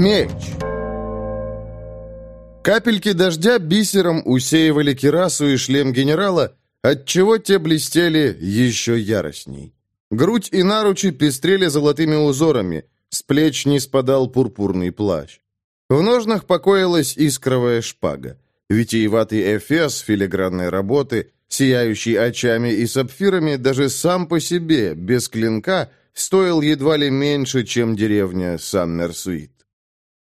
Меч. Капельки дождя бисером усеивали кирасу и шлем генерала, отчего те блестели еще яростней. Грудь и наручи пестрели золотыми узорами, с плеч не спадал пурпурный плащ. В ножнах покоилась искровая шпага. Витиеватый эфес филигранной работы, сияющий очами и сапфирами, даже сам по себе, без клинка, стоил едва ли меньше, чем деревня Саммерсуит.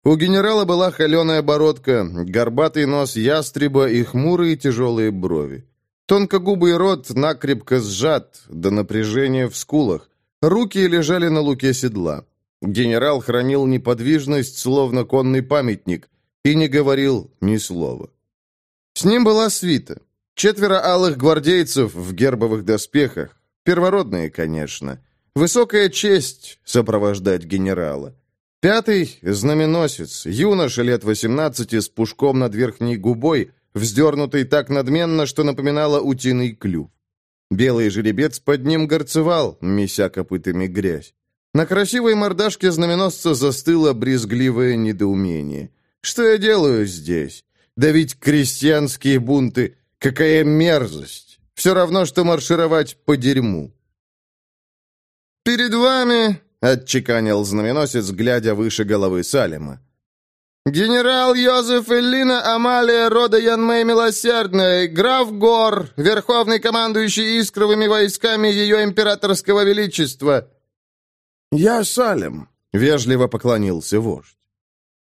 У генерала была холеная бородка, горбатый нос ястреба и хмурые тяжелые брови. Тонкогубый рот накрепко сжат, до напряжения в скулах. Руки лежали на луке седла. Генерал хранил неподвижность, словно конный памятник, и не говорил ни слова. С ним была свита. Четверо алых гвардейцев в гербовых доспехах. Первородные, конечно. Высокая честь сопровождать генерала. Пятый — знаменосец, юноша лет восемнадцати с пушком над верхней губой, вздернутый так надменно, что напоминало утиный клюв. Белый жеребец под ним горцевал, меся копытами грязь. На красивой мордашке знаменосца застыло брезгливое недоумение. «Что я делаю здесь? Да ведь крестьянские бунты — какая мерзость! Все равно, что маршировать по дерьму!» «Перед вами — отчеканил знаменосец, глядя выше головы Салема. «Генерал Йозеф Эллина Амалия рода Янмей Милосердной, граф Гор, верховный командующий искровыми войсками ее императорского величества». «Я Салем», — вежливо поклонился вождь.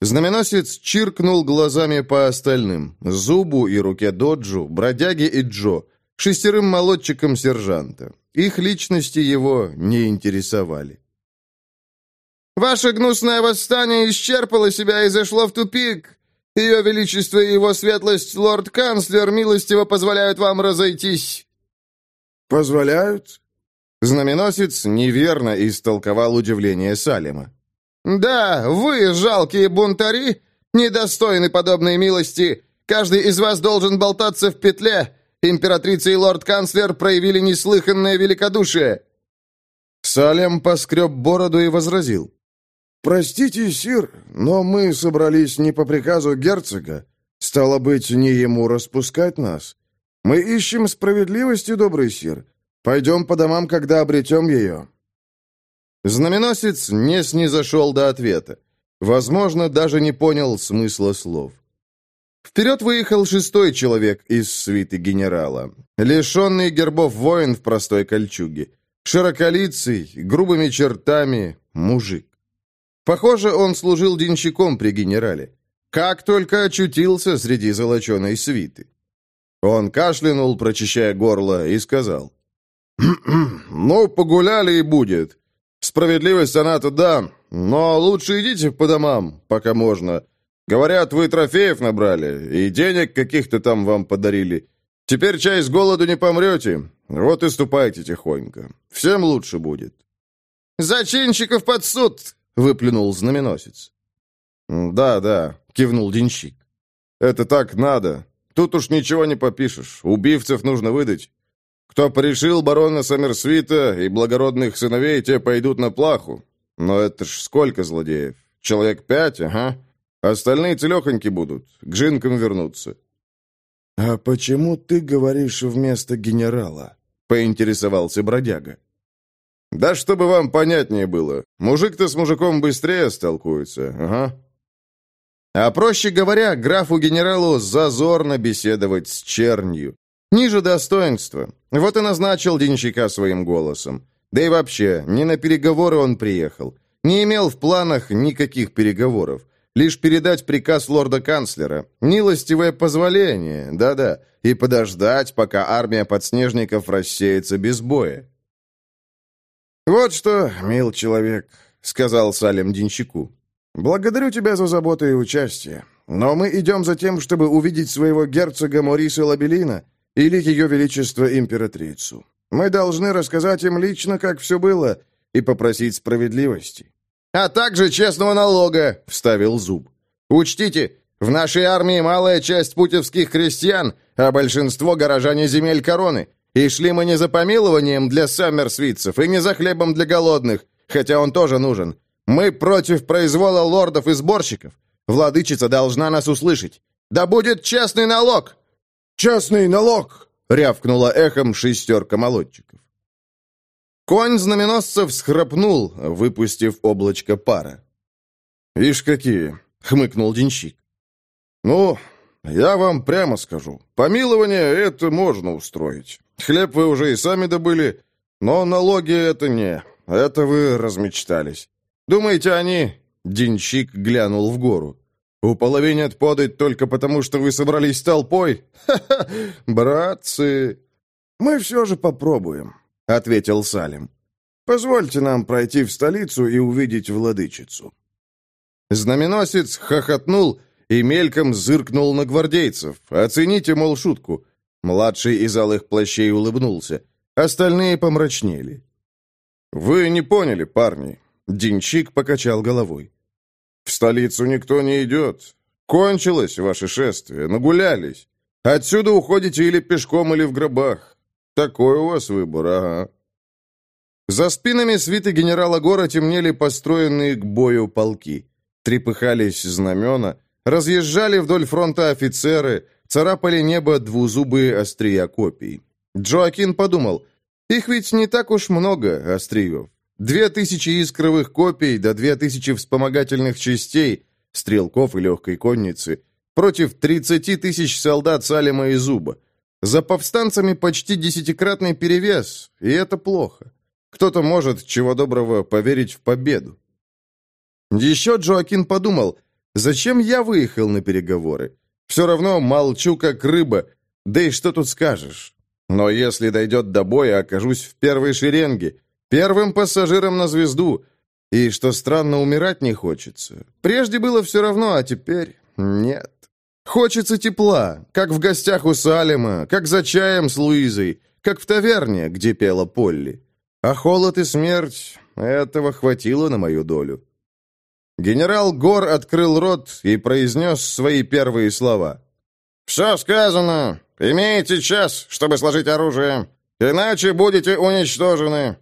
Знаменосец чиркнул глазами по остальным, Зубу и руке Доджу, Бродяге и Джо, шестерым молодчикам сержанта. Их личности его не интересовали. Ваше гнусное восстание исчерпало себя и зашло в тупик. Ее Величество и Его Светлость, лорд-канцлер, милостиво позволяют вам разойтись». «Позволяют?» Знаменосец неверно истолковал удивление Салема. «Да, вы, жалкие бунтари, недостойны подобной милости. Каждый из вас должен болтаться в петле. Императрица и лорд-канцлер проявили неслыханное великодушие». Салем поскреб бороду и возразил. «Простите, сир, но мы собрались не по приказу герцога. Стало быть, не ему распускать нас. Мы ищем справедливости, добрый сир. Пойдем по домам, когда обретем ее». Знаменосец не снизошел до ответа. Возможно, даже не понял смысла слов. Вперед выехал шестой человек из свиты генерала. Лишенный гербов воин в простой кольчуге. Широколицый, грубыми чертами, мужик. Похоже, он служил денщиком при генерале. Как только очутился среди золоченой свиты. Он кашлянул, прочищая горло, и сказал. «Ну, погуляли и будет. Справедливость она-то да, но лучше идите по домам, пока можно. Говорят, вы трофеев набрали, и денег каких-то там вам подарили. Теперь чай с голоду не помрете. Вот и ступайте тихонько. Всем лучше будет». «Зачинщиков под суд!» Выплюнул знаменосец. «Да, да», — кивнул денщик. «Это так надо. Тут уж ничего не попишешь. Убивцев нужно выдать. Кто порешил барона Саммерсвита и благородных сыновей, те пойдут на плаху. Но это ж сколько злодеев? Человек пять, ага. Остальные целехоньки будут, к жинкам вернутся». «А почему ты говоришь вместо генерала?» — поинтересовался бродяга. «Да чтобы вам понятнее было. Мужик-то с мужиком быстрее столкуется, ага». А проще говоря, графу-генералу зазорно беседовать с чернью. Ниже достоинства. Вот и назначил денщика своим голосом. Да и вообще, не на переговоры он приехал. Не имел в планах никаких переговоров. Лишь передать приказ лорда-канцлера. Милостивое позволение, да-да, и подождать, пока армия подснежников рассеется без боя. «Вот что, мил человек», — сказал Салем Денщику. «Благодарю тебя за заботу и участие. Но мы идем за тем, чтобы увидеть своего герцога Мориса Лабелина или ее величество императрицу. Мы должны рассказать им лично, как все было, и попросить справедливости». «А также честного налога», — вставил Зуб. «Учтите, в нашей армии малая часть путевских крестьян, а большинство горожане земель короны. И шли мы не за помилованием для саммерсвитцев, и не за хлебом для голодных, хотя он тоже нужен. Мы против произвола лордов и сборщиков. Владычица должна нас услышать. Да будет честный налог!» «Частный налог!» — рявкнула эхом шестерка молодчиков. Конь знаменосцев схрапнул, выпустив облачко пара. «Ишь какие!» — хмыкнул денщик. «Ну, я вам прямо скажу. Помилование это можно устроить. Хлеб вы уже и сами добыли, но налоги это не. Это вы размечтались. Думаете, они...» Денщик глянул в гору. «Уполовинят подать только потому, что вы собрались толпой? Ха-ха! Братцы!» «Мы все же попробуем», — ответил Салим. «Позвольте нам пройти в столицу и увидеть владычицу». Знаменосец хохотнул и мельком зыркнул на гвардейцев. Оцените, мол, шутку. Младший из алых плащей улыбнулся. Остальные помрачнели. «Вы не поняли, парни». Денчик покачал головой. «В столицу никто не идет. Кончилось ваше шествие, нагулялись. Отсюда уходите или пешком, или в гробах. Такой у вас выбор, ага». За спинами свиты генерала Гора темнели построенные к бою полки. Трепыхались знамена, разъезжали вдоль фронта офицеры, царапали небо двузубые острия копий. Джоакин подумал, их ведь не так уж много, остриев. Две тысячи искровых копий да две тысячи вспомогательных частей, стрелков и легкой конницы, против тридцати тысяч солдат Салема и Зуба. За повстанцами почти десятикратный перевес, и это плохо. Кто-то может, чего доброго, поверить в победу. Еще Джоакин подумал, зачем я выехал на переговоры? Все равно молчу, как рыба, да и что тут скажешь? Но если дойдет до боя, окажусь в первой шеренге, первым пассажиром на звезду. И, что странно, умирать не хочется. Прежде было все равно, а теперь нет. Хочется тепла, как в гостях у Салема, как за чаем с Луизой, как в таверне, где пела Полли. А холод и смерть — этого хватило на мою долю. Генерал Гор открыл рот и произнес свои первые слова. «Все сказано. Имеете час, чтобы сложить оружие, иначе будете уничтожены».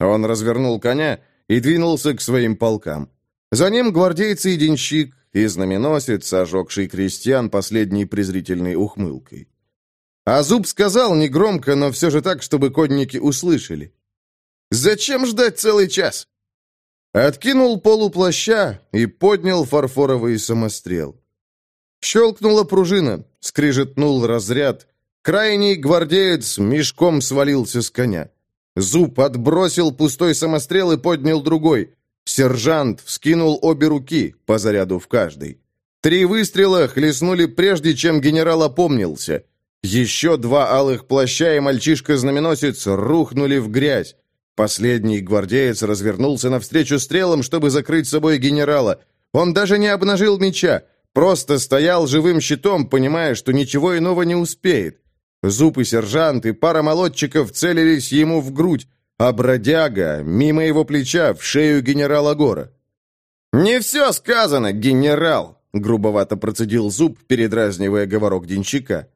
Он развернул коня и двинулся к своим полкам. За ним гвардейцы и денщик, и знаменосец, ожегший крестьян последней презрительной ухмылкой. А Зуб сказал негромко, но все же так, чтобы конники услышали. «Зачем ждать целый час? Откинул полуплаща и поднял фарфоровый самострел. Щелкнула пружина, скрижетнул разряд. Крайний гвардеец мешком свалился с коня. Зуб отбросил пустой самострел и поднял другой. Сержант вскинул обе руки, по заряду в каждой. Три выстрела хлестнули прежде, чем генерал опомнился. Еще два алых плаща и мальчишка-знаменосец рухнули в грязь. Последний гвардеец развернулся навстречу стрелам, чтобы закрыть собой генерала. Он даже не обнажил меча, просто стоял живым щитом, понимая, что ничего иного не успеет. Зуб и сержант и пара молодчиков целились ему в грудь, а бродяга, мимо его плеча, в шею генерала Гора. «Не все сказано, генерал!» — грубовато процедил Зуб, передразнивая говорок денщика.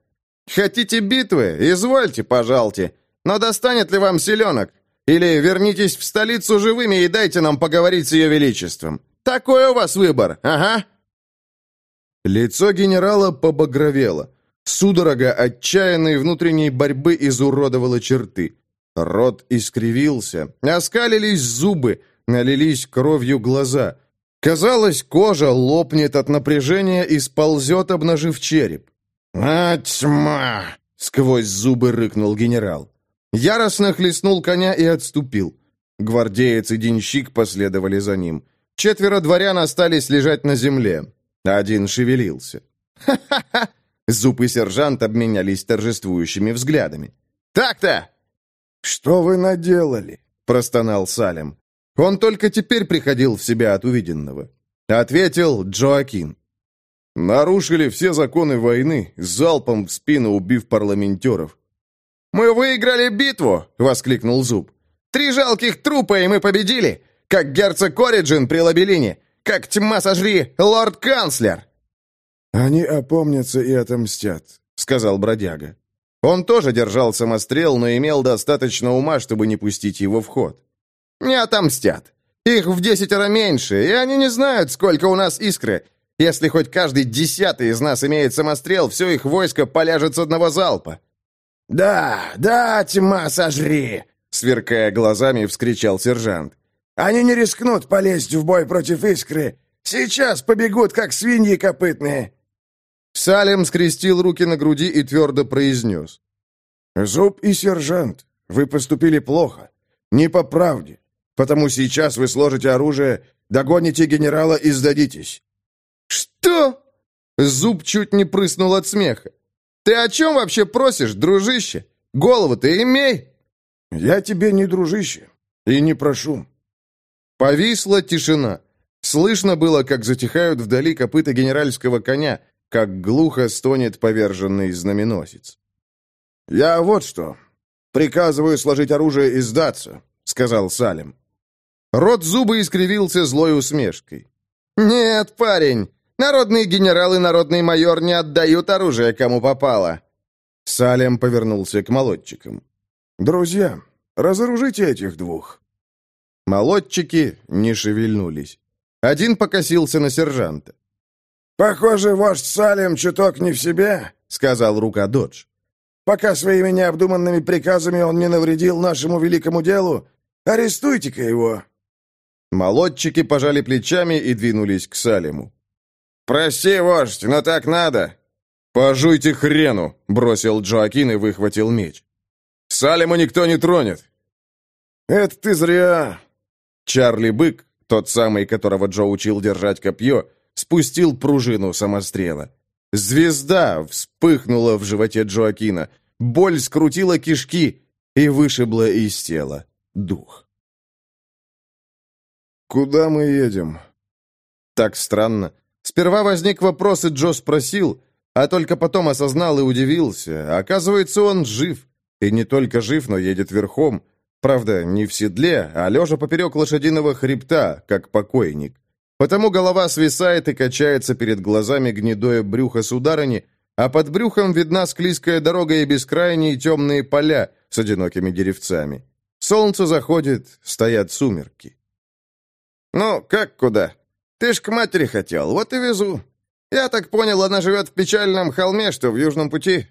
«Хотите битвы? Извольте, пожалуйте. Но достанет ли вам селенок? Или вернитесь в столицу живыми и дайте нам поговорить с ее величеством. Такой у вас выбор, ага!» Лицо генерала побагровело. Судорога отчаянной внутренней борьбы изуродовала черты. Рот искривился, оскалились зубы, налились кровью глаза. Казалось, кожа лопнет от напряжения и сползет, обнажив череп. «А, тьма!» — сквозь зубы рыкнул генерал. Яростно хлестнул коня и отступил. Гвардеец и денщик последовали за ним. Четверо дворян остались лежать на земле. Один шевелился. «Ха-ха-ха!» Зуб и сержант обменялись торжествующими взглядами. «Так-то!» «Что вы наделали?» — простонал Салем. Он только теперь приходил в себя от увиденного. Ответил Джоакин. «Нарушили все законы войны, залпом в спину убив парламентеров. «Мы выиграли битву!» — воскликнул Зуб. «Три жалких трупа, и мы победили! Как герцог Ориджин при Лабелине! Как тьма сожри, лорд-канцлер!» «Они опомнятся и отомстят», — сказал бродяга. Он тоже держал самострел, но имел достаточно ума, чтобы не пустить его в ход. «Не отомстят. Их в десятеро меньше, и они не знают, сколько у нас искры. Если хоть каждый десятый из нас имеет самострел, все их войско поляжет с одного залпа». «Да, да, тьма сожри!» — сверкая глазами, вскричал сержант. «Они не рискнут полезть в бой против искры. Сейчас побегут, как свиньи копытные». Салем скрестил руки на груди и твердо произнес. «Зуб и сержант, вы поступили плохо. Не по правде. Потому сейчас вы сложите оружие, догоните генерала и сдадитесь. «Что?» Зуб чуть не прыснул от смеха. «Ты о чем вообще просишь, дружище? Голову ты имей!» «Я тебе не дружище и не прошу». Повисла тишина. Слышно было, как затихают вдали копыта генеральского коня, как глухо стонет поверженный знаменосец. «Я вот что. Приказываю сложить оружие и сдаться», — сказал Салим. Рот зубы искривился злой усмешкой. «Нет, парень, Народный генерал и народный майор не отдают оружие, кому попало». Салем повернулся к молодчикам. «Друзья, разоружите этих двух». Молодчики не шевельнулись. Один покосился на сержанта. «Похоже, вождь Салем чуток не в себе», — сказал рука Додж. «Пока своими необдуманными приказами он не навредил нашему великому делу, арестуйте-ка его». Молодчики пожали плечами и двинулись к Салему. «Прости, вождь, но так надо!» «Пожуйте хрену!» — бросил Джоакин и выхватил меч. «Салема никто не тронет!» «Это ты зря!» Чарли Бык, тот самый, которого Джо учил держать копье, спустил пружину самострела. Звезда вспыхнула в животе Джоакина, боль скрутила кишки и вышибла из тела дух. «Куда мы едем?» Так странно. Сперва возник вопрос, и Джо спросил, а только потом осознал и удивился. Оказывается, он жив. И не только жив, но едет верхом. Правда, не в седле, а лежа поперек лошадиного хребта, как покойник. Потому голова свисает и качается перед глазами гнедое брюхо сударыни, а под брюхом видна склизкая дорога и бескрайние темные поля с одинокими деревцами. Солнце заходит, стоят сумерки. «Ну, как куда?» Ты ж к матери хотел, вот и везу. Я так понял, она живет в печальном холме, что в Южном пути».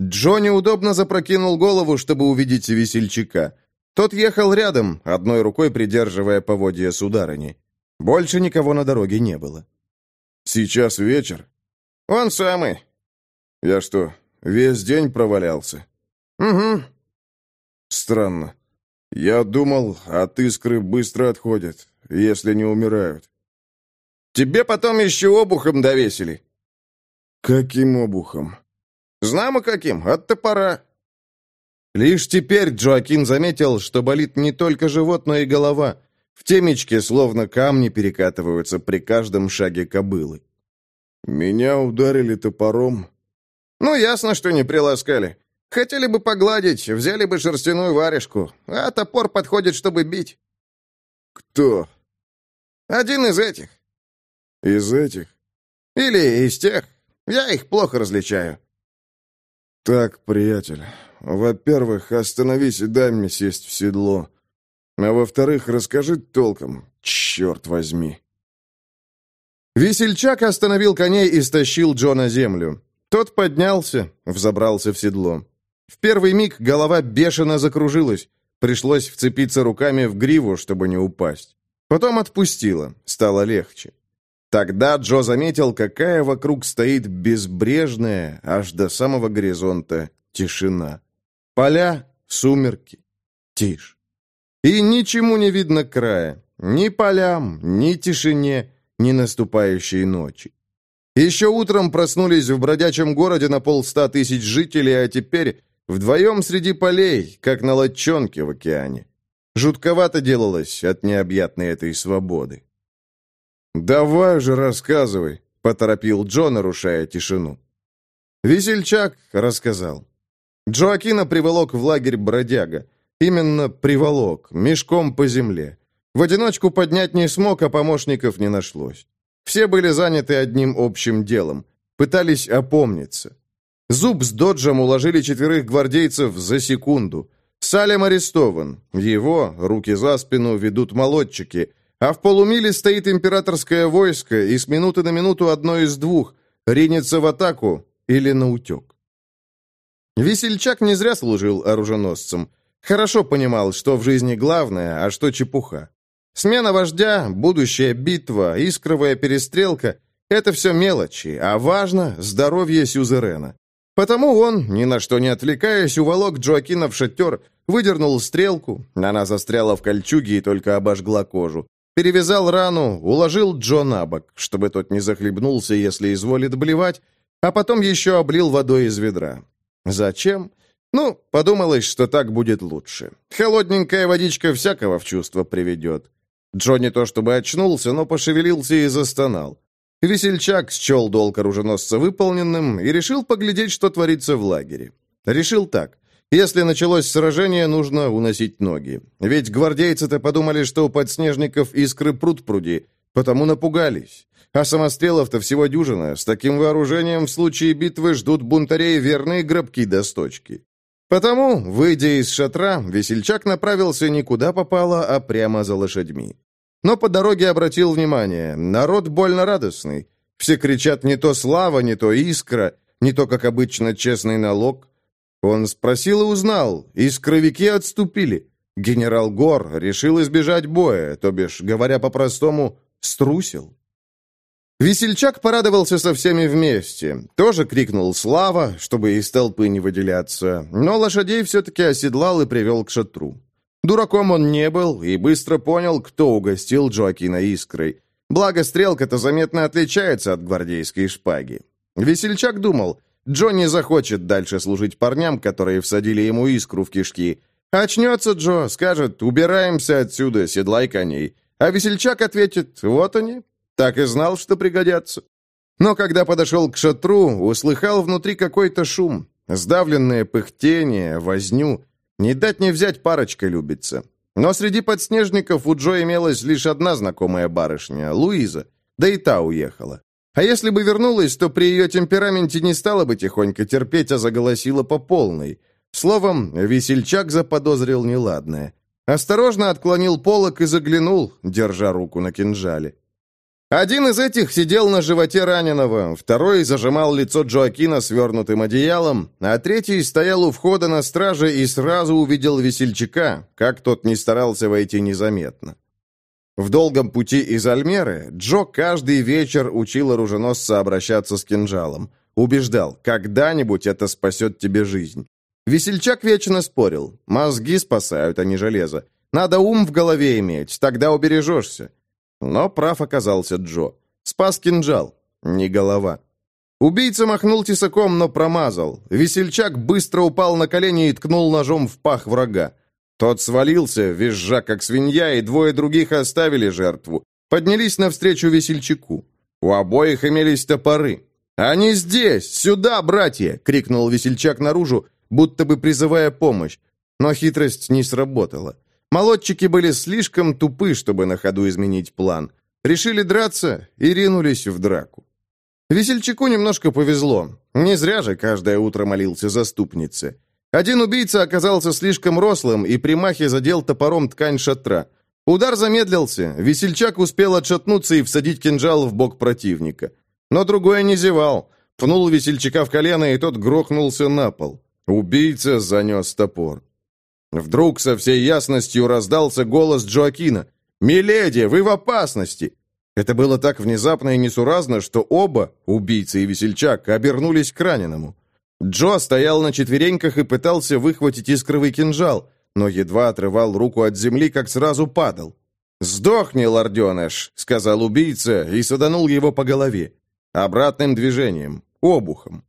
Джо неудобно запрокинул голову, чтобы увидеть весельчака. Тот ехал рядом, одной рукой придерживая поводья сударыни. Больше никого на дороге не было. «Сейчас вечер?» «Он самый». «Я что, весь день провалялся?» «Угу». «Странно. Я думал, от искры быстро отходят если не умирают. Тебе потом еще обухом довесили. Каким обухом? Знамо каким, от топора. Лишь теперь Джоакин заметил, что болит не только живот, но и голова. В темечке словно камни перекатываются при каждом шаге кобылы. «Меня ударили топором». «Ну, ясно, что не приласкали. Хотели бы погладить, взяли бы шерстяную варежку, а топор подходит, чтобы бить». «Кто?» «Один из этих». «Из этих?» «Или из тех. Я их плохо различаю». «Так, приятель, во-первых, остановись и дай мне сесть в седло. А во-вторых, расскажи толком, черт возьми». Весельчак остановил коней и стащил Джо на землю. Тот поднялся, взобрался в седло. В первый миг голова бешено закружилась. Пришлось вцепиться руками в гриву, чтобы не упасть. Потом отпустила, стало легче. Тогда Джо заметил, какая вокруг стоит безбрежная, аж до самого горизонта, тишина. Поля, сумерки, тишь. И ничему не видно края, ни полям, ни тишине, ни наступающей ночи. Еще утром проснулись в бродячем городе на полста тысяч жителей, а теперь Вдвоем среди полей, как на лодчонке в океане. Жутковато делалось от необъятной этой свободы. «Давай же рассказывай», — поторопил Джо, нарушая тишину. Весельчак рассказал. Джоакина приволок в лагерь бродяга. Именно приволок, мешком по земле. В одиночку поднять не смог, а помощников не нашлось. Все были заняты одним общим делом. Пытались опомниться. Зуб с Доджем уложили четверых гвардейцев за секунду. Салем арестован. Его, руки за спину, ведут молодчики. А в полумиле стоит императорское войско, и с минуты на минуту одно из двух — ринется в атаку или на утек. Весельчак не зря служил оруженосцем. Хорошо понимал, что в жизни главное, а что чепуха. Смена вождя, будущая битва, искровая перестрелка — это все мелочи, а важно — здоровье сюзерена. Потому он, ни на что не отвлекаясь, уволок Джоакина в шатер, выдернул стрелку, она застряла в кольчуге и только обожгла кожу. Перевязал рану, уложил Джо на бок, чтобы тот не захлебнулся, если изволит блевать, а потом еще облил водой из ведра. Зачем? Ну, подумалось, что так будет лучше. Холодненькая водичка всякого в чувство приведет. Джо не то чтобы очнулся, но пошевелился и застонал. Весельчак счел долг оруженосца выполненным и решил поглядеть, что творится в лагере. Решил так. Если началось сражение, нужно уносить ноги. Ведь гвардейцы-то подумали, что у подснежников искры пруд пруди, потому напугались. А самострелов-то всего дюжина. С таким вооружением в случае битвы ждут бунтарей верные гробки до сточки. Потому, выйдя из шатра, весельчак направился не куда попало, а прямо за лошадьми. Но по дороге обратил внимание, народ больно радостный. Все кричат не то слава, не то искра, не то, как обычно, честный налог. Он спросил и узнал, искровики отступили. Генерал Гор решил избежать боя, то бишь, говоря по-простому, струсил. Весельчак порадовался со всеми вместе. Тоже крикнул «Слава!», чтобы из толпы не выделяться, но лошадей все-таки оседлал и привел к шатру. Дураком он не был и быстро понял, кто угостил Джоакина искрой. Благо, стрелка-то заметно отличается от гвардейской шпаги. Весельчак думал, Джо не захочет дальше служить парням, которые всадили ему искру в кишки. Очнется Джо, скажет «Убираемся отсюда, седлай коней». А Весельчак ответит «Вот они, так и знал, что пригодятся. Но когда подошел к шатру, услыхал внутри какой-то шум, сдавленное пыхтение, возню. Не дать не взять парочка любится. Но среди подснежников у Джо имелась лишь одна знакомая барышня, Луиза, да и та уехала. А если бы вернулась, то при ее темпераменте не стала бы тихонько терпеть, а заголосила по полной. Словом, весельчак заподозрил неладное. Осторожно отклонил полок и заглянул, держа руку на кинжале. Один из этих сидел на животе раненого, второй зажимал лицо Джоакина свернутым одеялом, а третий стоял у входа на страже и сразу увидел весельчака, как тот не старался войти незаметно. В долгом пути из Альмеры Джо каждый вечер учил оруженосца обращаться с кинжалом. Убеждал, когда-нибудь это спасет тебе жизнь. Весельчак вечно спорил. Мозги спасают, а не железо. Надо ум в голове иметь, тогда убережешься. Но прав оказался Джо. Спас кинжал, не голова. Убийца махнул тесаком, но промазал. Весельчак быстро упал на колени и ткнул ножом в пах врага. Тот свалился, визжа как свинья, и двое других оставили жертву. Поднялись навстречу весельчаку. У обоих имелись топоры. «Они здесь! Сюда, братья!» — крикнул весельчак наружу, будто бы призывая помощь. Но хитрость не сработала. Молодчики были слишком тупы, чтобы на ходу изменить план. Решили драться и ринулись в драку. Весельчаку немножко повезло. Не зря же каждое утро молился заступнице. Один убийца оказался слишком рослым и при махе задел топором ткань шатра. Удар замедлился, весельчак успел отшатнуться и всадить кинжал в бок противника. Но другой не зевал. Пнул весельчака в колено, и тот грохнулся на пол. Убийца занес топор. Вдруг со всей ясностью раздался голос Джоакина. «Миледи, вы в опасности!» Это было так внезапно и несуразно, что оба, убийца и весельчак, обернулись к раненому. Джо стоял на четвереньках и пытался выхватить искровый кинжал, но едва отрывал руку от земли, как сразу падал. «Сдохни, лорденыш!» — сказал убийца и саданул его по голове. Обратным движением, обухом.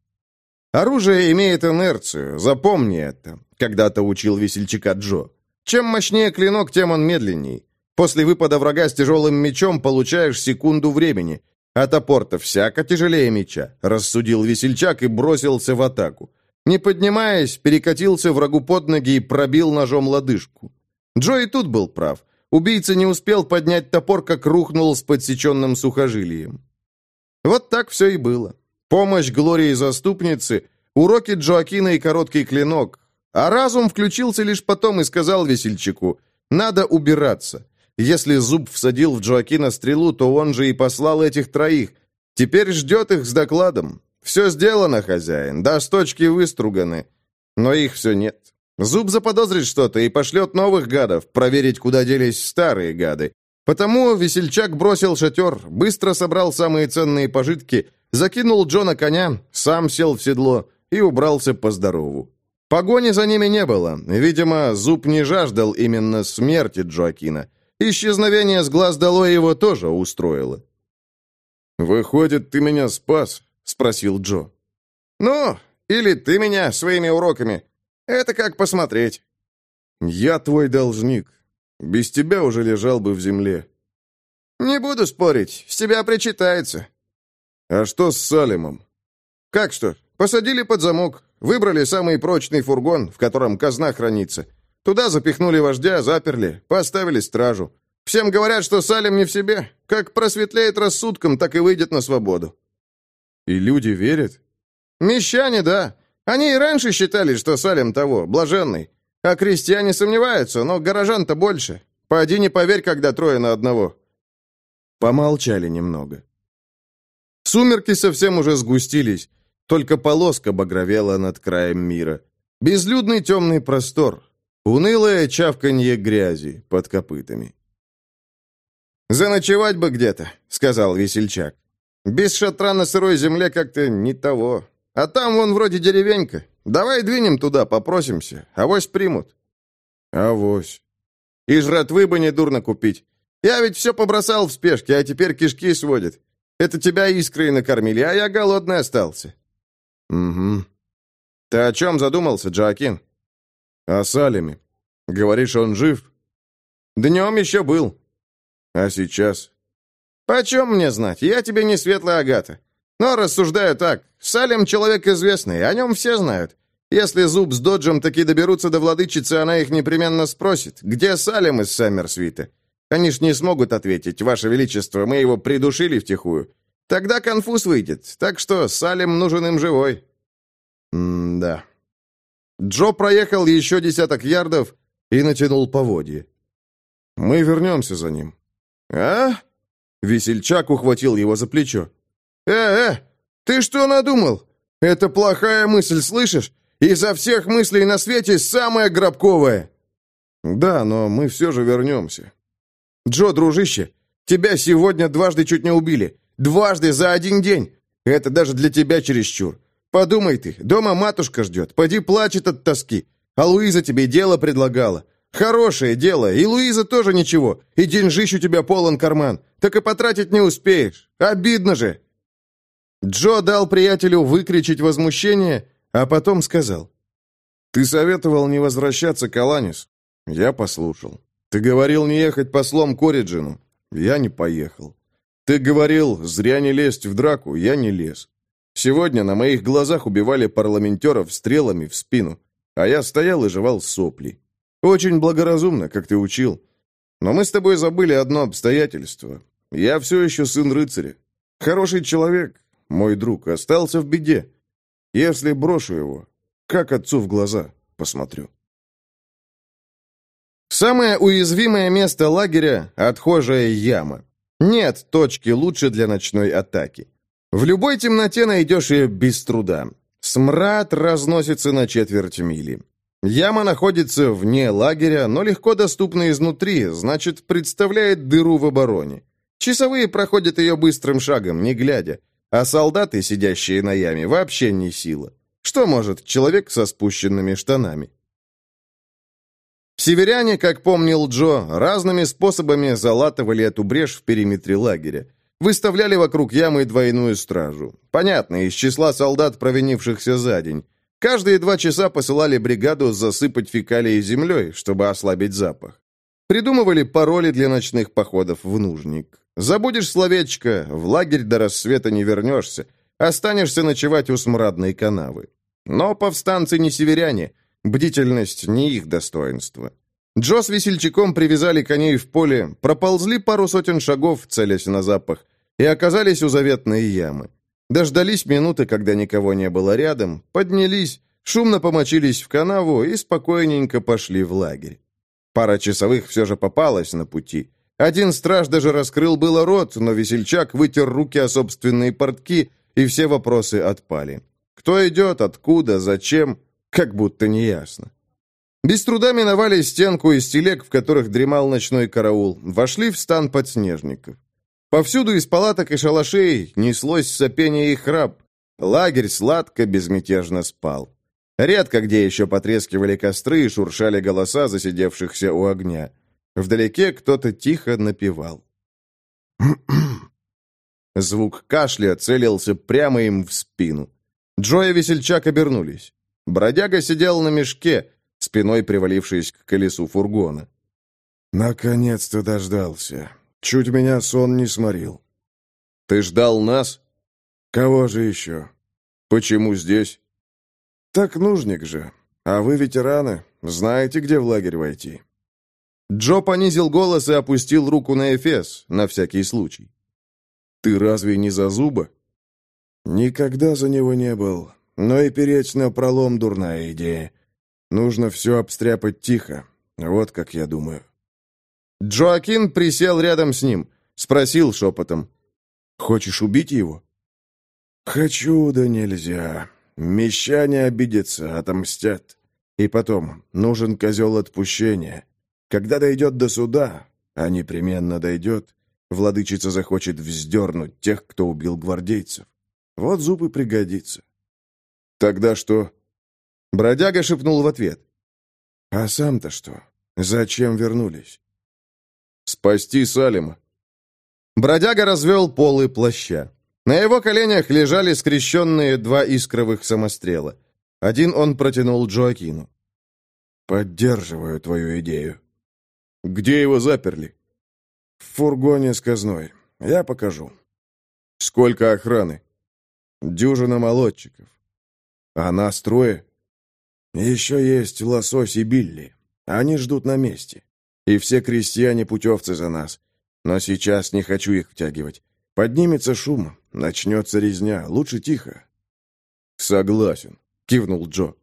Оружие имеет инерцию, запомни это когда-то учил весельчака Джо. Чем мощнее клинок, тем он медленней. После выпада врага с тяжелым мечом получаешь секунду времени, а топор-то всяко тяжелее меча, рассудил весельчак и бросился в атаку. Не поднимаясь, перекатился врагу под ноги и пробил ножом лодыжку. Джо и тут был прав. Убийца не успел поднять топор, как рухнул с подсеченным сухожилием. Вот так все и было. Помощь Глории заступницы, уроки Джоакина и короткий клинок, а разум включился лишь потом и сказал весельчаку, «Надо убираться». Если Зуб всадил в Джоакина стрелу, то он же и послал этих троих. Теперь ждет их с докладом. Все сделано, хозяин, да сточки выструганы. Но их все нет. Зуб заподозрит что-то и пошлет новых гадов, проверить, куда делись старые гады. Потому весельчак бросил шатер, быстро собрал самые ценные пожитки, закинул Джона коня, сам сел в седло и убрался по здорову. Погони за ними не было. Видимо, Зуб не жаждал именно смерти Джоакина. Исчезновение с глаз долой его тоже устроило. «Выходит, ты меня спас?» — спросил Джо. «Ну, или ты меня своими уроками. Это как посмотреть». «Я твой должник. Без тебя уже лежал бы в земле». «Не буду спорить, с тебя причитается». «А что с Салимом?» «Как что? Посадили под замок, выбрали самый прочный фургон, в котором казна хранится. Туда запихнули вождя, заперли, поставили стражу. Всем говорят, что Салим не в себе. Как просветлеет рассудком, так и выйдет на свободу». «И люди верят?» «Мещане, да. Они и раньше считали, что Салим того, блаженный. А крестьяне сомневаются, но горожан-то больше. Пойди не поверь, когда трое на одного». Помолчали немного. Сумерки совсем уже сгустились, только полоска багровела над краем мира. Безлюдный темный простор, унылое чавканье грязи под копытами. «Заночевать бы где-то», — сказал весельчак. «Без шатра на сырой земле как-то не того. А там вон вроде деревенька. Давай двинем туда, попросимся. Авось примут». «Авось». «И жратвы бы не дурно купить. Я ведь все побросал в спешке, а теперь кишки сводит. Это тебя искрой накормили, а я голодный остался». «Угу». «Ты о чем задумался, Джоакин?» «О Салеме. Говоришь, он жив?» «Днем еще был». «А сейчас?» «Почем мне знать? Я тебе не светлая Агата. Но рассуждаю так. Салем человек известный, о нем все знают. Если Зуб с Доджем таки доберутся до владычицы, она их непременно спросит, где Салем из Саммерсвита. Они ж не смогут ответить, Ваше Величество, мы его придушили втихую. Тогда конфуз выйдет, так что Салем нужен им живой». «М-да». Джо проехал еще десяток ярдов и натянул поводье. «Мы вернемся за ним». «А?» Весельчак ухватил его за плечо. «Э-э, ты что надумал? Это плохая мысль, слышишь? Изо всех мыслей на свете самая гробковая!» «Да, но мы все же вернемся». «Джо, дружище, тебя сегодня дважды чуть не убили. Дважды за один день. Это даже для тебя чересчур. Подумай ты, дома матушка ждет, поди плачет от тоски. А Луиза тебе дело предлагала. Хорошее дело, и Луиза тоже ничего, и деньжищ у тебя полон карман. Так и потратить не успеешь. Обидно же!» Джо дал приятелю выкричить возмущение, а потом сказал. «Ты советовал не возвращаться к Аланис. Я послушал. Ты говорил не ехать послом к Ориджину. Я не поехал. Ты говорил, зря не лезть в драку. Я не лез. Сегодня на моих глазах убивали парламентеров стрелами в спину, а я стоял и жевал сопли. Очень благоразумно, как ты учил. Но мы с тобой забыли одно обстоятельство. Я все еще сын рыцаря. Хороший человек, мой друг, остался в беде. Если брошу его, как отцу в глаза посмотрю. Самое уязвимое место лагеря — отхожая яма. Нет точки лучше для ночной атаки. В любой темноте найдешь ее без труда. Смрад разносится на четверть мили. Яма находится вне лагеря, но легко доступна изнутри, значит, представляет дыру в обороне. Часовые проходят ее быстрым шагом, не глядя, а солдаты, сидящие на яме, вообще не сила. Что может человек со спущенными штанами? Северяне, как помнил Джо, разными способами залатывали эту брешь в периметре лагеря. Выставляли вокруг ямы двойную стражу. Понятно, из числа солдат, провинившихся за день. Каждые два часа посылали бригаду засыпать фекалии землей, чтобы ослабить запах. Придумывали пароли для ночных походов в нужник. Забудешь словечко, в лагерь до рассвета не вернешься, останешься ночевать у смрадной канавы. Но повстанцы не северяне, бдительность не их достоинство. Джо с весельчаком привязали коней в поле, проползли пару сотен шагов, целясь на запах, и оказались у заветной ямы. Дождались минуты, когда никого не было рядом, поднялись, шумно помочились в канаву и спокойненько пошли в лагерь. Пара часовых все же попалась на пути. Один страж даже раскрыл было рот, но весельчак вытер руки о собственные портки, и все вопросы отпали. Кто идет, откуда, зачем, как будто неясно. Без труда миновали стенку из телег, в которых дремал ночной караул, вошли в стан подснежников. Повсюду из палаток и шалашей неслось сопение и храп. Лагерь сладко, безмятежно спал. Редко где еще потрескивали костры и шуршали голоса засидевшихся у огня. Вдалеке кто-то тихо напевал. Звук кашля целился прямо им в спину. Джо и Весельчак обернулись. Бродяга сидел на мешке, спиной привалившись к колесу фургона. «Наконец-то дождался. Чуть меня сон не сморил». «Ты ждал нас?» «Кого же еще?» «Почему здесь?» «Так нужник же. А вы ветераны, знаете, где в лагерь войти». Джо понизил голос и опустил руку на Эфес, на всякий случай. «Ты разве не за зуба?» «Никогда за него не был, но и переть на пролом дурная идея. Нужно все обстряпать тихо, вот как я думаю». Джоакин присел рядом с ним, спросил шепотом. «Хочешь убить его?» «Хочу, да нельзя. Мещане обидятся, отомстят. И потом, нужен козел отпущения. Когда дойдет до суда, а непременно дойдет, владычица захочет вздернуть тех, кто убил гвардейцев. Вот зубы пригодится. Тогда что? Бродяга шепнул в ответ. А сам-то что? Зачем вернулись? Спасти Салима. Бродяга развел полы плаща. На его коленях лежали скрещенные два искровых самострела. Один он протянул Джоакину. «Поддерживаю твою идею». «Где его заперли?» «В фургоне с казной. Я покажу». «Сколько охраны?» «Дюжина молодчиков». «А нас трое?» «Еще есть лосось и Билли. Они ждут на месте. И все крестьяне-путевцы за нас. Но сейчас не хочу их втягивать. Поднимется шум, начнется резня. Лучше тихо». «Согласен», — кивнул Джо.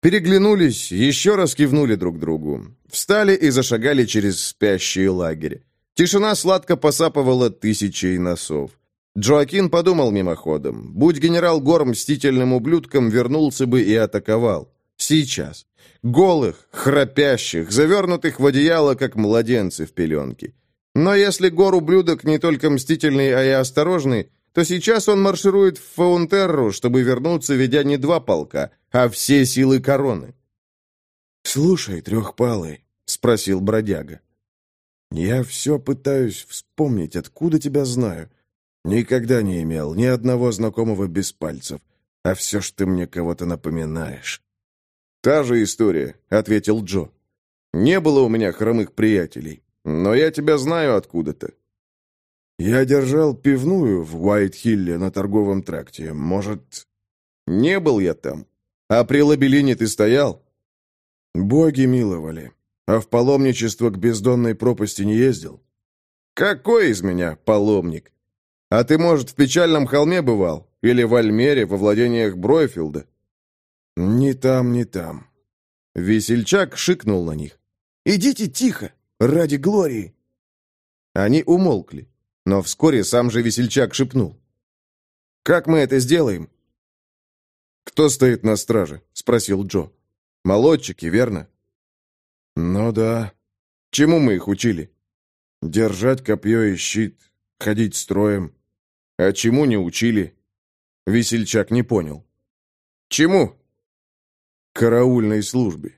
Переглянулись, еще раз кивнули друг другу. Встали и зашагали через спящий лагерь. Тишина сладко посапывала тысячей носов. Джоакин подумал мимоходом. Будь генерал Гор мстительным ублюдком, вернулся бы и атаковал. Сейчас. Голых, храпящих, завернутых в одеяло, как младенцы в пеленке. Но если Гор ублюдок не только мстительный, а и осторожный, то сейчас он марширует в Фаунтерру, чтобы вернуться, ведя не два полка, а все силы короны. «Слушай, трехпалый», — спросил бродяга, — «я все пытаюсь вспомнить, откуда тебя знаю. Никогда не имел ни одного знакомого без пальцев, а все ж ты мне кого-то напоминаешь». «Та же история», — ответил Джо. «Не было у меня хромых приятелей, но я тебя знаю откуда-то». «Я держал пивную в Уайт-Хилле на торговом тракте. Может...» «Не был я там. А при Лабелине ты стоял?» «Боги миловали. А в паломничество к бездонной пропасти не ездил?» «Какой из меня паломник? А ты, может, в печальном холме бывал? Или в Альмере, во владениях Бройфилда?» «Ни там, ни там». Весельчак шикнул на них. «Идите тихо, ради Глории!» Они умолкли. Но вскоре сам же весельчак шепнул. «Как мы это сделаем?» «Кто стоит на страже?» — спросил Джо. «Молодчики, верно?» «Ну да. Чему мы их учили?» «Держать копье и щит, ходить строем». «А чему не учили?» Весельчак не понял. «Чему?» «Караульной службе».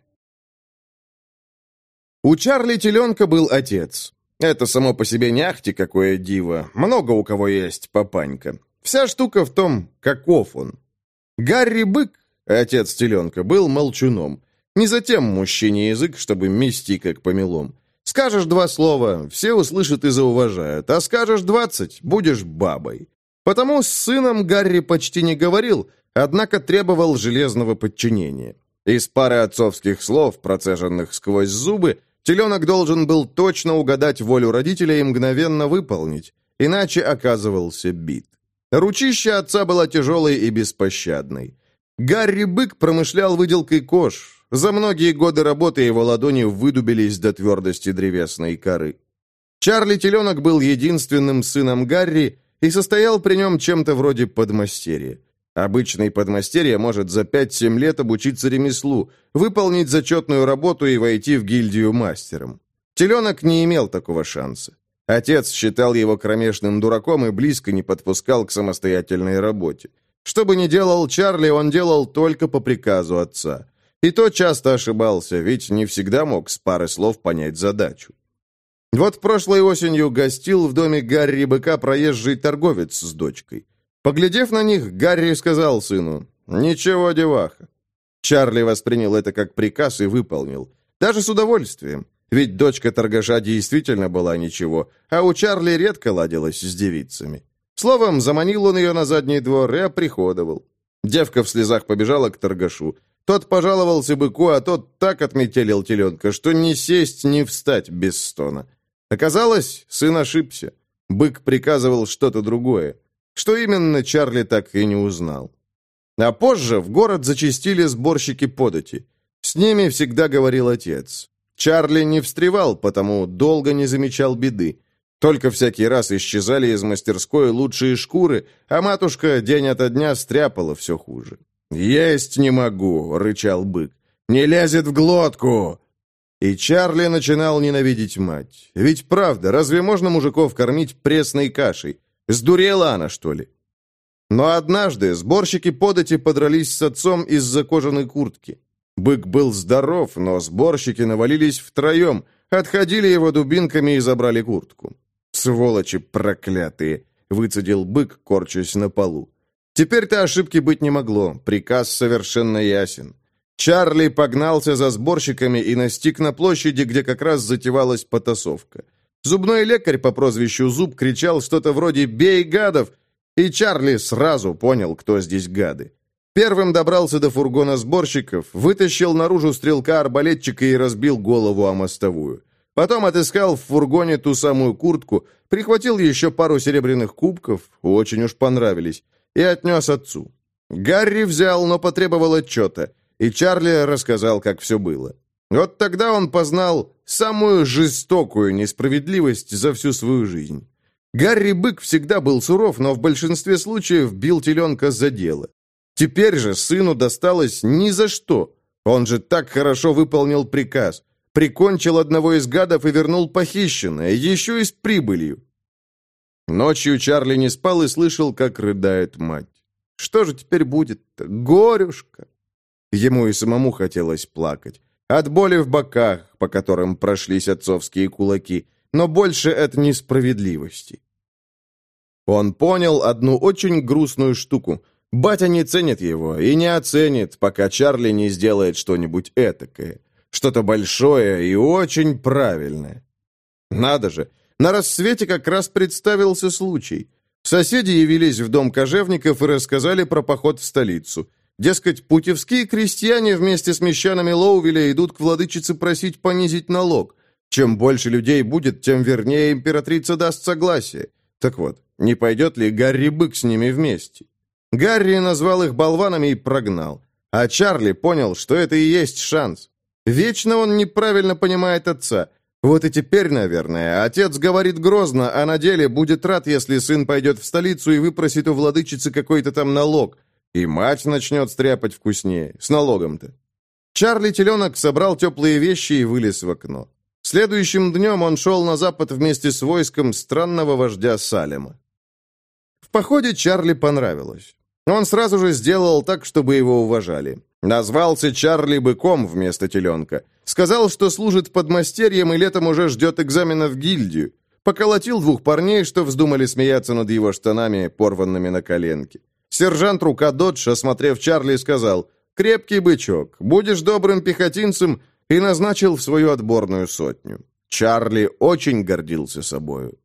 У Чарли Теленка был отец. Это само по себе не ахти какое диво. Много у кого есть папанька. Вся штука в том, каков он. Гарри Бык, отец теленка, был молчуном. Не затем мужчине язык, чтобы мести как помелом. Скажешь два слова, все услышат и зауважают, а скажешь двадцать, будешь бабой. Потому с сыном Гарри почти не говорил, однако требовал железного подчинения. Из пары отцовских слов, процеженных сквозь зубы, Теленок должен был точно угадать волю родителя и мгновенно выполнить, иначе оказывался бит. Ручища отца была тяжелой и беспощадной. Гарри Бык промышлял выделкой кож. За многие годы работы его ладони выдубились до твердости древесной коры. Чарли Теленок был единственным сыном Гарри и состоял при нем чем-то вроде подмастерья. Обычный подмастерье может за 5-7 лет обучиться ремеслу, выполнить зачетную работу и войти в гильдию мастером. Теленок не имел такого шанса. Отец считал его кромешным дураком и близко не подпускал к самостоятельной работе. Что бы ни делал Чарли, он делал только по приказу отца. И то часто ошибался, ведь не всегда мог с пары слов понять задачу. Вот прошлой осенью гостил в доме Гарри Быка проезжий торговец с дочкой. Поглядев на них, Гарри сказал сыну, «Ничего, деваха». Чарли воспринял это как приказ и выполнил. Даже с удовольствием. Ведь дочка торгаша действительно была ничего, а у Чарли редко ладилась с девицами. Словом, заманил он ее на задний двор и оприходовал. Девка в слезах побежала к торгашу. Тот пожаловался быку, а тот так отметелил теленка, что не сесть, не встать без стона. Оказалось, сын ошибся. Бык приказывал что-то другое. Что именно, Чарли так и не узнал. А позже в город зачистили сборщики подати. С ними всегда говорил отец. Чарли не встревал, потому долго не замечал беды. Только всякий раз исчезали из мастерской лучшие шкуры, а матушка день ото дня стряпала все хуже. «Есть не могу», — рычал бык. «Не лезет в глотку!» И Чарли начинал ненавидеть мать. Ведь правда, разве можно мужиков кормить пресной кашей? Сдурела она, что ли? Но однажды сборщики подати подрались с отцом из-за кожаной куртки. Бык был здоров, но сборщики навалились втроем, отходили его дубинками и забрали куртку. «Сволочи проклятые!» — выцедил бык, корчась на полу. Теперь-то ошибки быть не могло, приказ совершенно ясен. Чарли погнался за сборщиками и настиг на площади, где как раз затевалась потасовка. Зубной лекарь по прозвищу Зуб кричал что-то вроде «Бей гадов!», и Чарли сразу понял, кто здесь гады. Первым добрался до фургона сборщиков, вытащил наружу стрелка-арбалетчика и разбил голову о мостовую. Потом отыскал в фургоне ту самую куртку, прихватил еще пару серебряных кубков, очень уж понравились, и отнес отцу. Гарри взял, но потребовал отчета, и Чарли рассказал, как все было. Вот тогда он познал самую жестокую несправедливость за всю свою жизнь. Гарри Бык всегда был суров, но в большинстве случаев бил теленка за дело. Теперь же сыну досталось ни за что. Он же так хорошо выполнил приказ. Прикончил одного из гадов и вернул похищенное, еще и с прибылью. Ночью Чарли не спал и слышал, как рыдает мать. Что же теперь будет-то? Горюшка! Ему и самому хотелось плакать. От боли в боках, по которым прошлись отцовские кулаки, но больше от несправедливости. Он понял одну очень грустную штуку – Батя не ценит его и не оценит, пока Чарли не сделает что-нибудь этакое. Что-то большое и очень правильное. Надо же, на рассвете как раз представился случай. Соседи явились в дом кожевников и рассказали про поход в столицу. Дескать, путевские крестьяне вместе с мещанами Лоувеля идут к владычице просить понизить налог. Чем больше людей будет, тем вернее императрица даст согласие. Так вот, не пойдет ли Гарри Бык с ними вместе? Гарри назвал их болванами и прогнал. А Чарли понял, что это и есть шанс. Вечно он неправильно понимает отца. Вот и теперь, наверное, отец говорит грозно, а на деле будет рад, если сын пойдет в столицу и выпросит у владычицы какой-то там налог. И мать начнет стряпать вкуснее, с налогом-то. Чарли-теленок собрал теплые вещи и вылез в окно. Следующим днем он шел на запад вместе с войском странного вождя Салема. В походе Чарли понравилось. Он сразу же сделал так, чтобы его уважали. Назвался Чарли Быком вместо теленка. Сказал, что служит подмастерьем и летом уже ждет экзамена в гильдию. Поколотил двух парней, что вздумали смеяться над его штанами, порванными на коленке. Сержант Рука Додж, осмотрев Чарли, сказал, «Крепкий бычок, будешь добрым пехотинцем», и назначил в свою отборную сотню. Чарли очень гордился собою.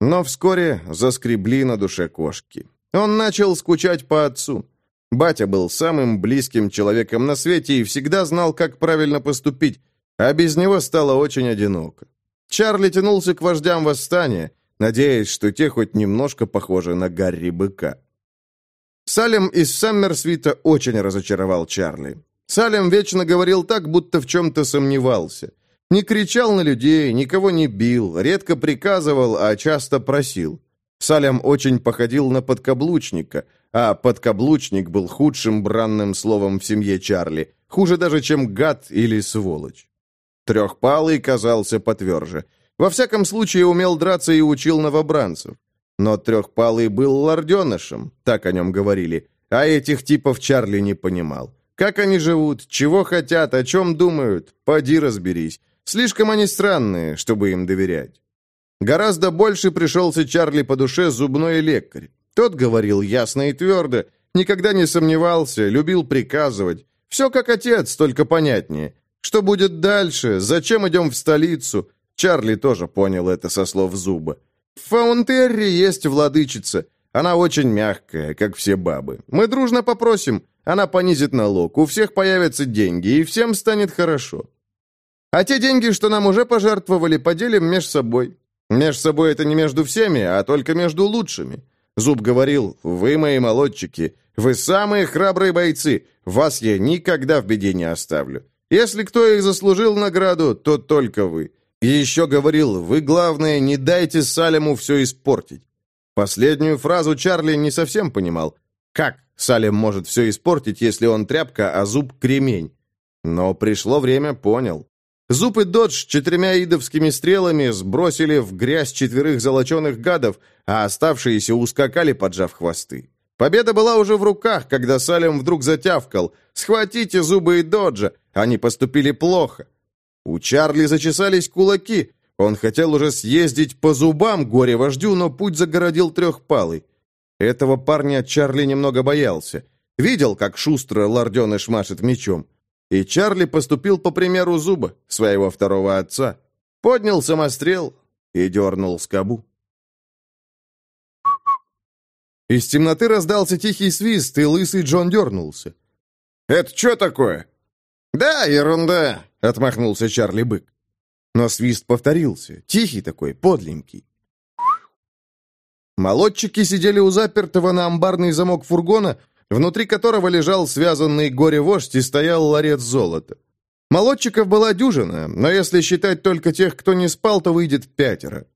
Но вскоре заскребли на душе кошки. Он начал скучать по отцу. Батя был самым близким человеком на свете и всегда знал, как правильно поступить, а без него стало очень одиноко. Чарли тянулся к вождям восстания, надеясь, что те хоть немножко похожи на Гарри Быка. Салем из Саммерсвита очень разочаровал Чарли. Салем вечно говорил так, будто в чем-то сомневался. Не кричал на людей, никого не бил, редко приказывал, а часто просил. Салем очень походил на подкаблучника, а подкаблучник был худшим бранным словом в семье Чарли, хуже даже, чем гад или сволочь. Трехпалый казался потверже. Во всяком случае, умел драться и учил новобранцев. Но Трехпалый был лорденышем, так о нем говорили, а этих типов Чарли не понимал. Как они живут, чего хотят, о чем думают, поди разберись. Слишком они странные, чтобы им доверять. Гораздо больше пришелся Чарли по душе зубной лекарь. Тот говорил ясно и твердо, никогда не сомневался, любил приказывать. Все как отец, только понятнее. Что будет дальше? Зачем идем в столицу? Чарли тоже понял это со слов зуба. В Фаунтерре есть владычица. Она очень мягкая, как все бабы. Мы дружно попросим. Она понизит налог, у всех появятся деньги, и всем станет хорошо. А те деньги, что нам уже пожертвовали, поделим меж собой. Меж собой это не между всеми, а только между лучшими. Зуб говорил, вы мои молодчики, вы самые храбрые бойцы, вас я никогда в беде не оставлю. Если кто и заслужил награду, то только вы. И еще говорил, вы, главное, не дайте Салему все испортить. Последнюю фразу Чарли не совсем понимал. Как Салем может все испортить, если он тряпка, а зуб — кремень? Но пришло время, понял. Зуб и Додж четырьмя идовскими стрелами сбросили в грязь четверых золоченых гадов, а оставшиеся ускакали, поджав хвосты. Победа была уже в руках, когда Салем вдруг затявкал. «Схватите зубы и Доджа! Они поступили плохо!» У Чарли зачесались кулаки. Он хотел уже съездить по зубам горе-вождю, но путь загородил трехпалый. Этого парня Чарли немного боялся. Видел, как шустро лорденыш машет мечом. И Чарли поступил по примеру зуба, своего второго отца. Поднял самострел и дернул скобу. Из темноты раздался тихий свист, и лысый Джон дернулся. «Это что такое?» «Да, ерунда», — отмахнулся Чарли Бык. Но свист повторился, тихий такой, подленький. Молодчики сидели у запертого на амбарный замок фургона, внутри которого лежал связанный горе-вождь и стоял ларец золота. Молодчиков была дюжина, но если считать только тех, кто не спал, то выйдет пятеро.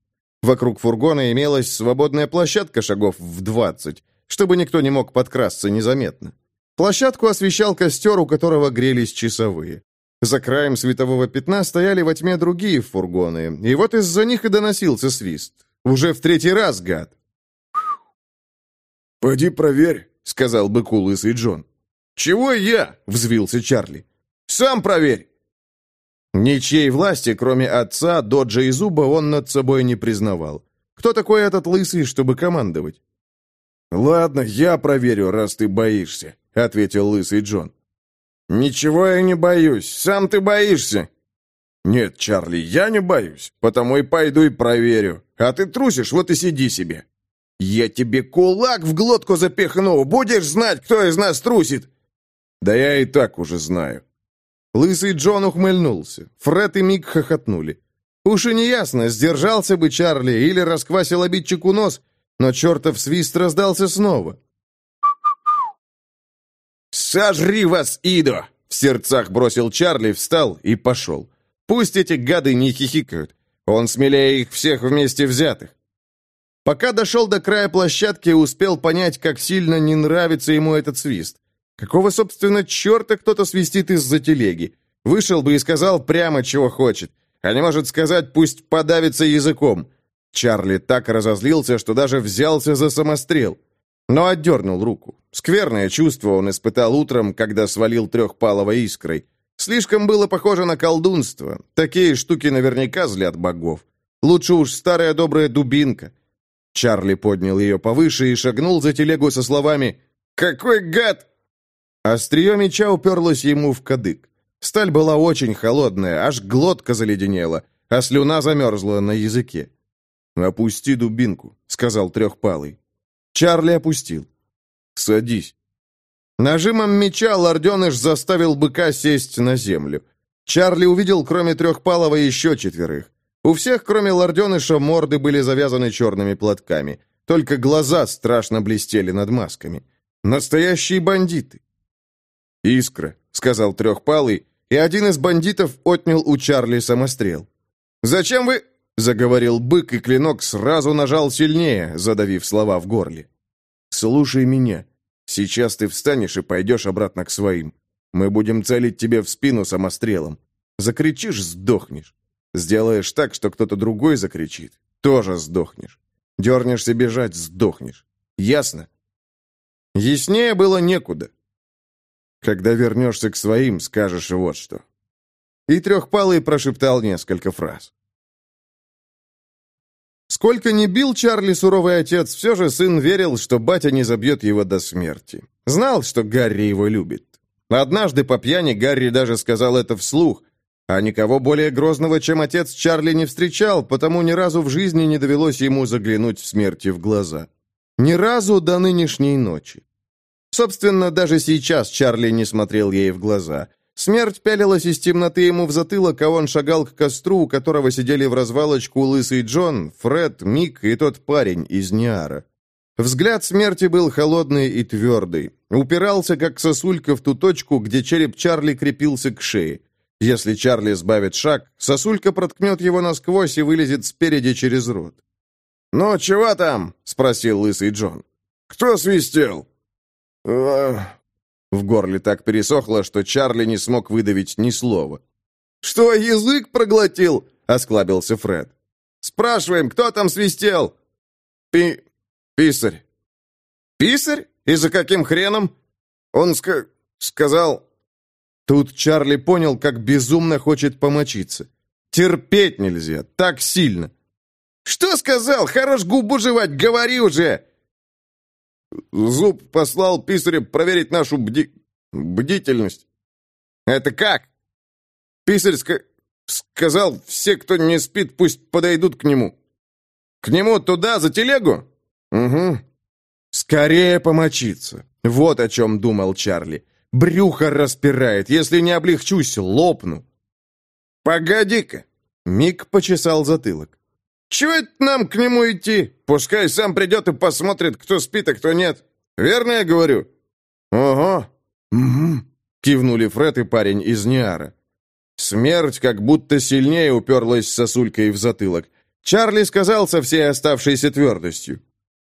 Вокруг фургона имелась свободная площадка шагов в двадцать, чтобы никто не мог подкрасться незаметно. Площадку освещал костер, у которого грелись часовые. За краем светового пятна стояли во тьме другие фургоны, и вот из-за них и доносился свист. Уже в третий раз, гад. «Пойди проверь», — сказал быку лысый Джон. «Чего я?» — взвился Чарли. «Сам проверь». Ничьей власти, кроме отца, Доджа и Зуба, он над собой не признавал. Кто такой этот лысый, чтобы командовать? «Ладно, я проверю, раз ты боишься», — ответил лысый Джон. «Ничего я не боюсь, сам ты боишься». «Нет, Чарли, я не боюсь, потому и пойду и проверю. А ты трусишь, вот и сиди себе». «Я тебе кулак в глотку запихну! Будешь знать, кто из нас трусит!» «Да я и так уже знаю». Лысый Джон ухмыльнулся. Фред и Мик хохотнули. Уж и неясно, сдержался бы Чарли или расквасил обидчику нос, но чертов свист раздался снова. «Сожри вас, Идо!» — в сердцах бросил Чарли, встал и пошел. «Пусть эти гады не хихикают. Он смелее их всех вместе взятых. Пока дошел до края площадки, успел понять, как сильно не нравится ему этот свист. Какого, собственно, черта кто-то свистит из-за телеги? Вышел бы и сказал прямо, чего хочет. А не может сказать, пусть подавится языком. Чарли так разозлился, что даже взялся за самострел. Но отдернул руку. Скверное чувство он испытал утром, когда свалил трехпалого искрой. Слишком было похоже на колдунство. Такие штуки наверняка злят богов. Лучше уж старая добрая дубинка. Чарли поднял ее повыше и шагнул за телегу со словами «Какой гад!». Острие меча уперлось ему в кадык. Сталь была очень холодная, аж глотка заледенела, а слюна замерзла на языке. «Опусти дубинку», — сказал трехпалый. Чарли опустил. «Садись». Нажимом меча лорденыш заставил быка сесть на землю. Чарли увидел, кроме трехпалого, еще четверых. У всех, кроме лорденыша, морды были завязаны черными платками. Только глаза страшно блестели над масками. Настоящие бандиты. «Искра», — сказал Трехпалый, и один из бандитов отнял у Чарли самострел. «Зачем вы...» — заговорил бык, и клинок сразу нажал сильнее, задавив слова в горле. «Слушай меня. Сейчас ты встанешь и пойдешь обратно к своим. Мы будем целить тебе в спину самострелом. Закричишь — сдохнешь. Сделаешь так, что кто-то другой закричит — тоже сдохнешь. Дернешься бежать — сдохнешь. Ясно?» Яснее было некуда. Когда вернешься к своим, скажешь вот что. И Трехпалый прошептал несколько фраз. Сколько ни бил Чарли суровый отец, все же сын верил, что батя не забьет его до смерти. Знал, что Гарри его любит. Однажды по пьяни Гарри даже сказал это вслух, а никого более грозного, чем отец, Чарли не встречал, потому ни разу в жизни не довелось ему заглянуть в смерти в глаза. Ни разу до нынешней ночи. Собственно, даже сейчас Чарли не смотрел ей в глаза. Смерть пялилась из темноты ему в затылок, а он шагал к костру, у которого сидели в развалочку Лысый Джон, Фред, Мик и тот парень из Ниара. Взгляд смерти был холодный и твердый. Упирался, как сосулька, в ту точку, где череп Чарли крепился к шее. Если Чарли сбавит шаг, сосулька проткнет его насквозь и вылезет спереди через рот. «Ну, чего там?» — спросил Лысый Джон. «Кто свистел?» В горле так пересохло, что Чарли не смог выдавить ни слова. «Что, язык проглотил?» — осклабился Фред. «Спрашиваем, кто там свистел?» «Пи... писарь». «Писарь? И за каким хреном?» «Он ска... сказал...» Тут Чарли понял, как безумно хочет помочиться. Терпеть нельзя, так сильно. «Что сказал? Хорош губу жевать, говори уже!» Зуб послал писаря проверить нашу бди... бдительность. Это как? Писарь ска... сказал, все, кто не спит, пусть подойдут к нему. К нему туда, за телегу? Угу. Скорее помочиться. Вот о чем думал Чарли. Брюхо распирает. Если не облегчусь, лопну. Погоди-ка. Мик почесал затылок. Чего это нам к нему идти? Пускай сам придет и посмотрит, кто спит, а кто нет. Верно я говорю?» «Ого!» «Угу», — кивнули Фред и парень из Ниара. Смерть как будто сильнее уперлась сосулькой в затылок. Чарли сказал со всей оставшейся твердостью.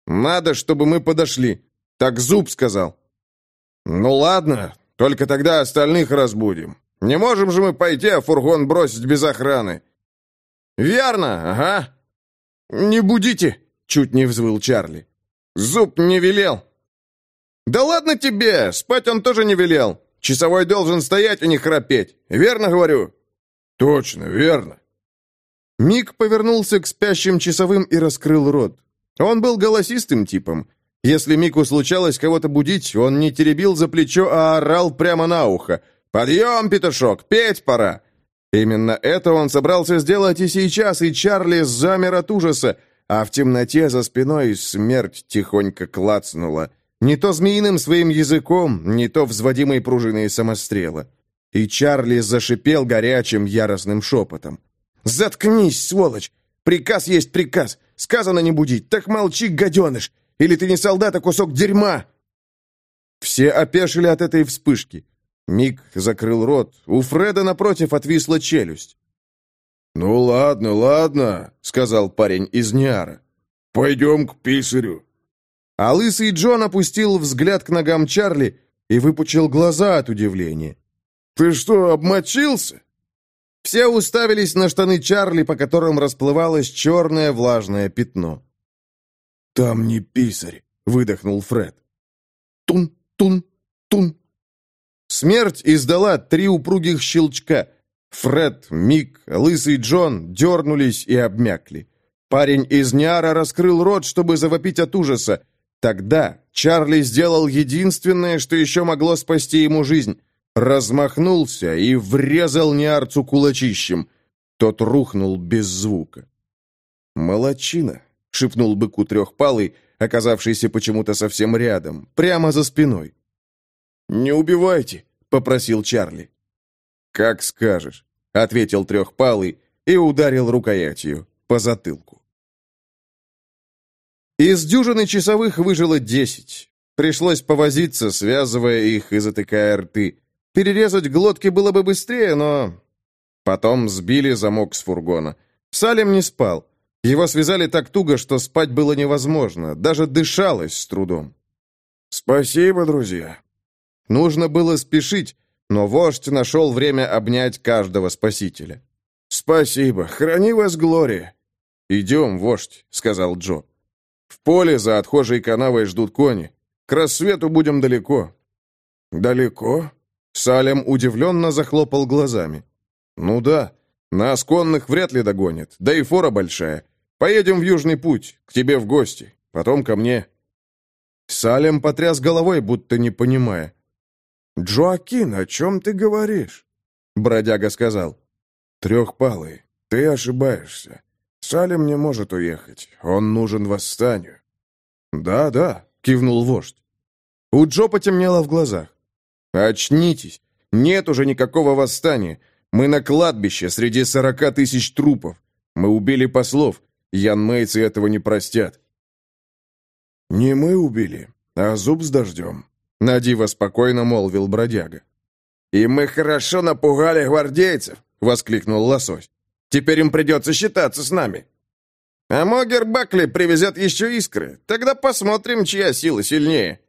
«Надо, чтобы мы подошли». Так Зуб сказал. «Ну ладно, только тогда остальных разбудим. Не можем же мы пойти, а фургон бросить без охраны». «Верно, ага. «Не будите!» — чуть не взвыл Чарли. «Зуб не велел!» «Да ладно тебе! Спать он тоже не велел! Часовой должен стоять и не храпеть! Верно говорю?» «Точно, верно!» Мик повернулся к спящим часовым и раскрыл рот. Он был голосистым типом. Если Мику случалось кого-то будить, он не теребил за плечо, а орал прямо на ухо. «Подъем, петушок, петь пора!» Именно это он собрался сделать и сейчас, и Чарли замер от ужаса, а в темноте за спиной смерть тихонько клацнула. Не то змеиным своим языком, не то взводимой пружиной самострела. И Чарли зашипел горячим яростным шепотом. «Заткнись, сволочь! Приказ есть приказ! Сказано не будить! Так молчи, гаденыш! Или ты не солдат, а кусок дерьма!» Все опешили от этой вспышки. Мик закрыл рот. У Фреда напротив отвисла челюсть. «Ну ладно, ладно», — сказал парень из Ниара. «Пойдем к писарю». А лысый Джон опустил взгляд к ногам Чарли и выпучил глаза от удивления. «Ты что, обмочился?» Все уставились на штаны Чарли, по которым расплывалось черное влажное пятно. «Там не писарь», — выдохнул Фред. «Тун, тун, тун». Смерть издала три упругих щелчка. Фред, Мик, Лысый Джон дернулись и обмякли. Парень из Ниара раскрыл рот, чтобы завопить от ужаса. Тогда Чарли сделал единственное, что еще могло спасти ему жизнь. Размахнулся и врезал Ниарцу кулачищем. Тот рухнул без звука. «Молодчина», — шепнул быку трехпалый, оказавшийся почему-то совсем рядом, прямо за спиной. «Не убивайте», — попросил Чарли. «Как скажешь», — ответил трехпалый и ударил рукоятью по затылку. Из дюжины часовых выжило десять. Пришлось повозиться, связывая их и затыкая рты. Перерезать глотки было бы быстрее, но... Потом сбили замок с фургона. Салем не спал. Его связали так туго, что спать было невозможно. Даже дышалось с трудом. «Спасибо, друзья». Нужно было спешить, но вождь нашел время обнять каждого спасителя. «Спасибо. Храни вас, Глория». «Идем, вождь», — сказал Джо. «В поле за отхожей канавой ждут кони. К рассвету будем далеко». «Далеко?» Салем удивленно захлопал глазами. «Ну да, нас конных вряд ли догонят, да и фора большая. Поедем в Южный путь, к тебе в гости, потом ко мне». Салем потряс головой, будто не понимая. «Джоакин, о чем ты говоришь?» Бродяга сказал. «Трехпалый, ты ошибаешься. Салем не может уехать, он нужен восстанию». «Да, да», — кивнул вождь. У Джо потемнело в глазах. «Очнитесь! Нет уже никакого восстания. Мы на кладбище среди сорока тысяч трупов. Мы убили послов. Ян Мейцы этого не простят». «Не мы убили, а зуб с дождем», — Надиво спокойно молвил бродяга. «И мы хорошо напугали гвардейцев», — воскликнул лосось. «Теперь им придется считаться с нами». «А Могер Бакли привезет еще искры. Тогда посмотрим, чья сила сильнее».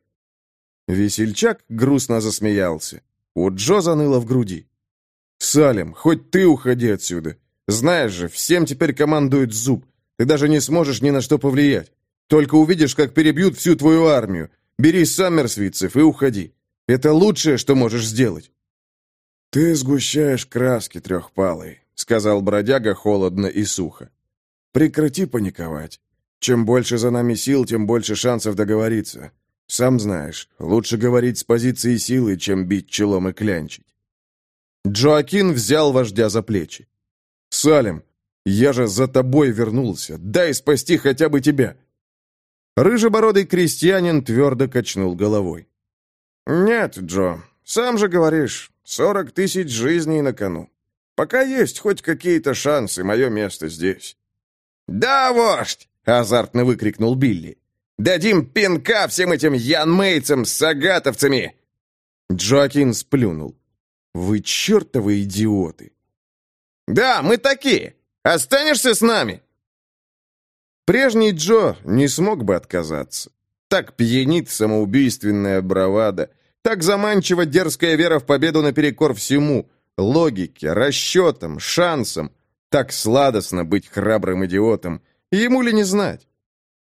Весельчак грустно засмеялся. У Джо заныло в груди. «Салем, хоть ты уходи отсюда. Знаешь же, всем теперь командует зуб. Ты даже не сможешь ни на что повлиять. Только увидишь, как перебьют всю твою армию. Бери саммерсвитцев и уходи. Это лучшее, что можешь сделать». «Ты сгущаешь краски, трехпалый», — сказал бродяга холодно и сухо. «Прекрати паниковать. Чем больше за нами сил, тем больше шансов договориться. Сам знаешь, лучше говорить с позиции силы, чем бить челом и клянчить». Джоакин взял вождя за плечи. «Салем, я же за тобой вернулся. Дай спасти хотя бы тебя. Рыжебородый крестьянин твердо качнул головой. «Нет, Джо, сам же говоришь, сорок тысяч жизней на кону. Пока есть хоть какие-то шансы, мое место здесь». «Да, вождь!» — азартно выкрикнул Билли. «Дадим пинка всем этим янмейцам с сагатовцами!» Джоакин сплюнул. «Вы чертовы идиоты!» «Да, мы такие! Останешься с нами?» Прежний Джо не смог бы отказаться. Так пьянит самоубийственная бравада, так заманчива дерзкая вера в победу наперекор всему, логике, расчетам, шансам. Так сладостно быть храбрым идиотом. Ему ли не знать?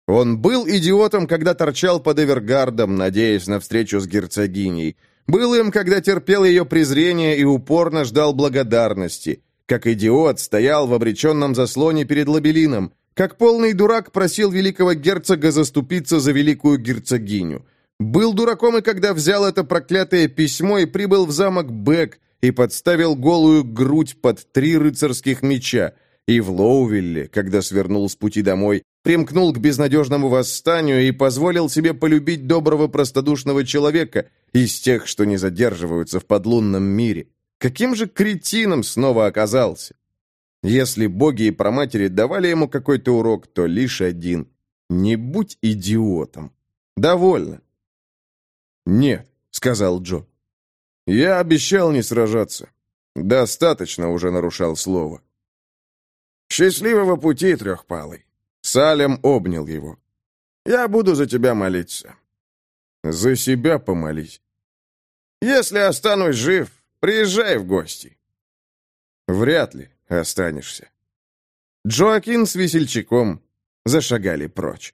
Он был идиотом, когда торчал под Эвергардом, надеясь на встречу с герцогиней. Был им, когда терпел ее презрение и упорно ждал благодарности. Как идиот стоял в обреченном заслоне перед лабелином, как полный дурак просил великого герцога заступиться за великую герцогиню. Был дураком и когда взял это проклятое письмо и прибыл в замок Бэк и подставил голую грудь под три рыцарских меча, и в Лоувилле, когда свернул с пути домой, примкнул к безнадежному восстанию и позволил себе полюбить доброго простодушного человека из тех, что не задерживаются в подлунном мире. Каким же кретином снова оказался? Если боги и проматери давали ему какой-то урок, то лишь один. Не будь идиотом. Довольно. «Нет», — сказал Джо. «Я обещал не сражаться. Достаточно уже нарушал слово». «Счастливого пути, трехпалый!» Салем обнял его. «Я буду за тебя молиться». «За себя помолись». «Если останусь жив, приезжай в гости». «Вряд ли останешься». Джоакин с весельчаком зашагали прочь.